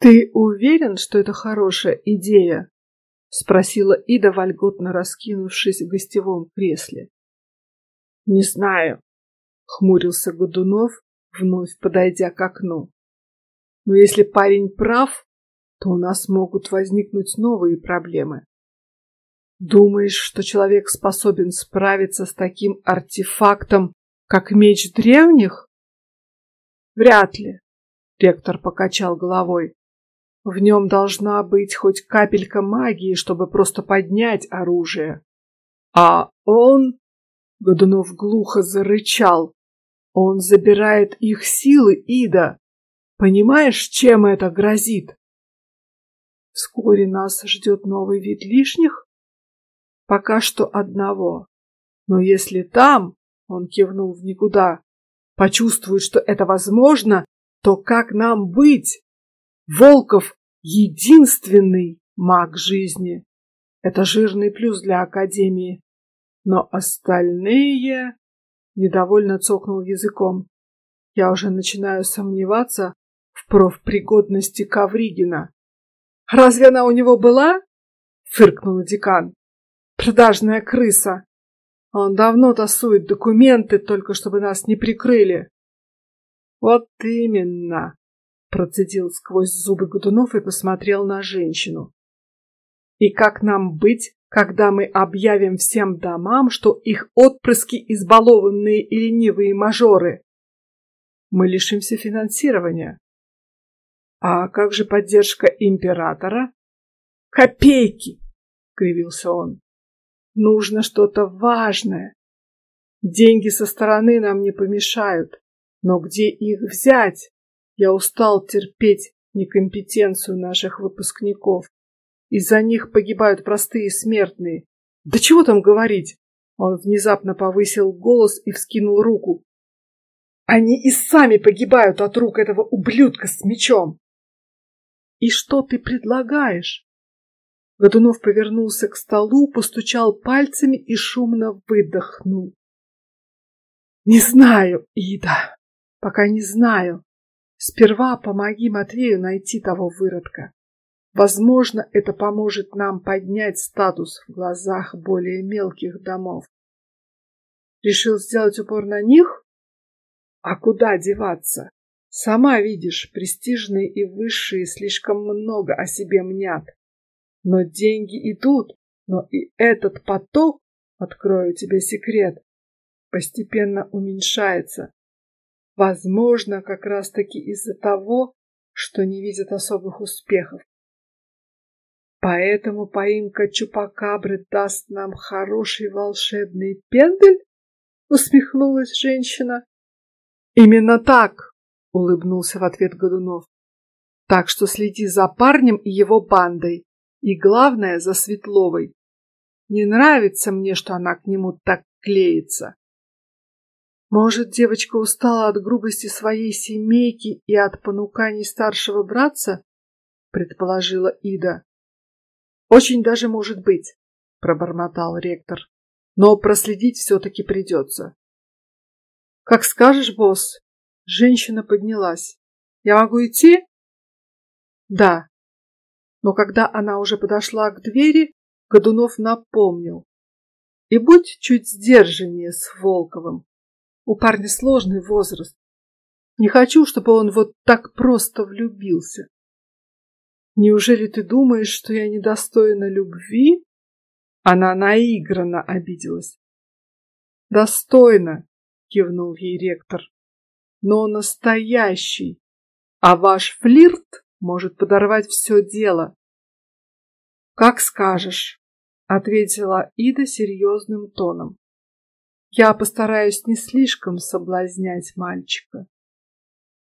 Ты уверен, что это хорошая идея? спросила Ида, вольготно раскинувшись в гостевом кресле. Не знаю, хмурился Годунов, вновь подойдя к окну. Но если парень прав, то у нас могут возникнуть новые проблемы. Думаешь, что человек способен справиться с таким артефактом, как меч древних? Вряд ли. Ректор покачал головой. В нем должна быть хоть капелька магии, чтобы просто поднять оружие. А он, Годунов глухо зарычал, он забирает их силы, Ида. Понимаешь, чем это грозит? Вскоре нас ждет новый вид лишних. Пока что одного. Но если там, он кивнул в никуда, почувствует, что это возможно, то как нам быть? Волков — единственный маг жизни. Это жирный плюс для Академии. Но остальные... Недовольно цокнул языком. Я уже начинаю сомневаться в профпригодности Ковригина. Разве она у него была? Фыркнул декан. Продажная крыса. Он давно тасует документы, только чтобы нас не прикрыли. Вот именно, Процедил сквозь зубы Годунов и посмотрел на женщину. И как нам быть, когда мы объявим всем домам, что их отпрыски избалованные и ленивые мажоры? Мы лишимся финансирования. А как же поддержка императора? Копейки, кривился он. Нужно что-то важное. Деньги со стороны нам не помешают, но где их взять? Я устал терпеть некомпетенцию наших выпускников. Из-за них погибают простые смертные. Да чего там говорить? Он внезапно повысил голос и вскинул руку. Они и сами погибают от рук этого ублюдка с мечом. И что ты предлагаешь? Годунов повернулся к столу, постучал пальцами и шумно выдохнул. Не знаю, Ида, пока не знаю. Сперва помоги Матвею найти того выродка. Возможно, это поможет нам поднять статус в глазах более мелких домов. Решил сделать упор на них? А куда деваться? Сама видишь, престижные и высшие слишком много о себе мнят. Но деньги идут, но и этот поток, открою тебе секрет, постепенно уменьшается. Возможно, как раз-таки из-за того, что не видят особых успехов. Поэтому поимка чупакабры даст нам хороший волшебный пендель? Усмехнулась женщина. Именно так, улыбнулся в ответ Годунов. Так что следи за парнем и его бандой, и главное за Светловой. Не нравится мне, что она к нему так клеится. Может, девочка устала от грубости своей семейки и от понуканий старшего братца? предположила Ида. Очень даже может быть, пробормотал ректор. Но проследить все-таки придется. Как скажешь, босс. Женщина поднялась. Я могу идти? Да. Но когда она уже подошла к двери, Годунов напомнил: и будь чуть сдержаннее с Волковым. У парня сложный возраст. Не хочу, чтобы он вот так просто влюбился. Неужели ты думаешь, что я недостойна любви? Она наигранно обиделась. Достойно, кивнул ей ректор. Но настоящий. А ваш флирт может подорвать все дело. Как скажешь, ответила Ида серьезным тоном. Я постараюсь не слишком соблазнять мальчика.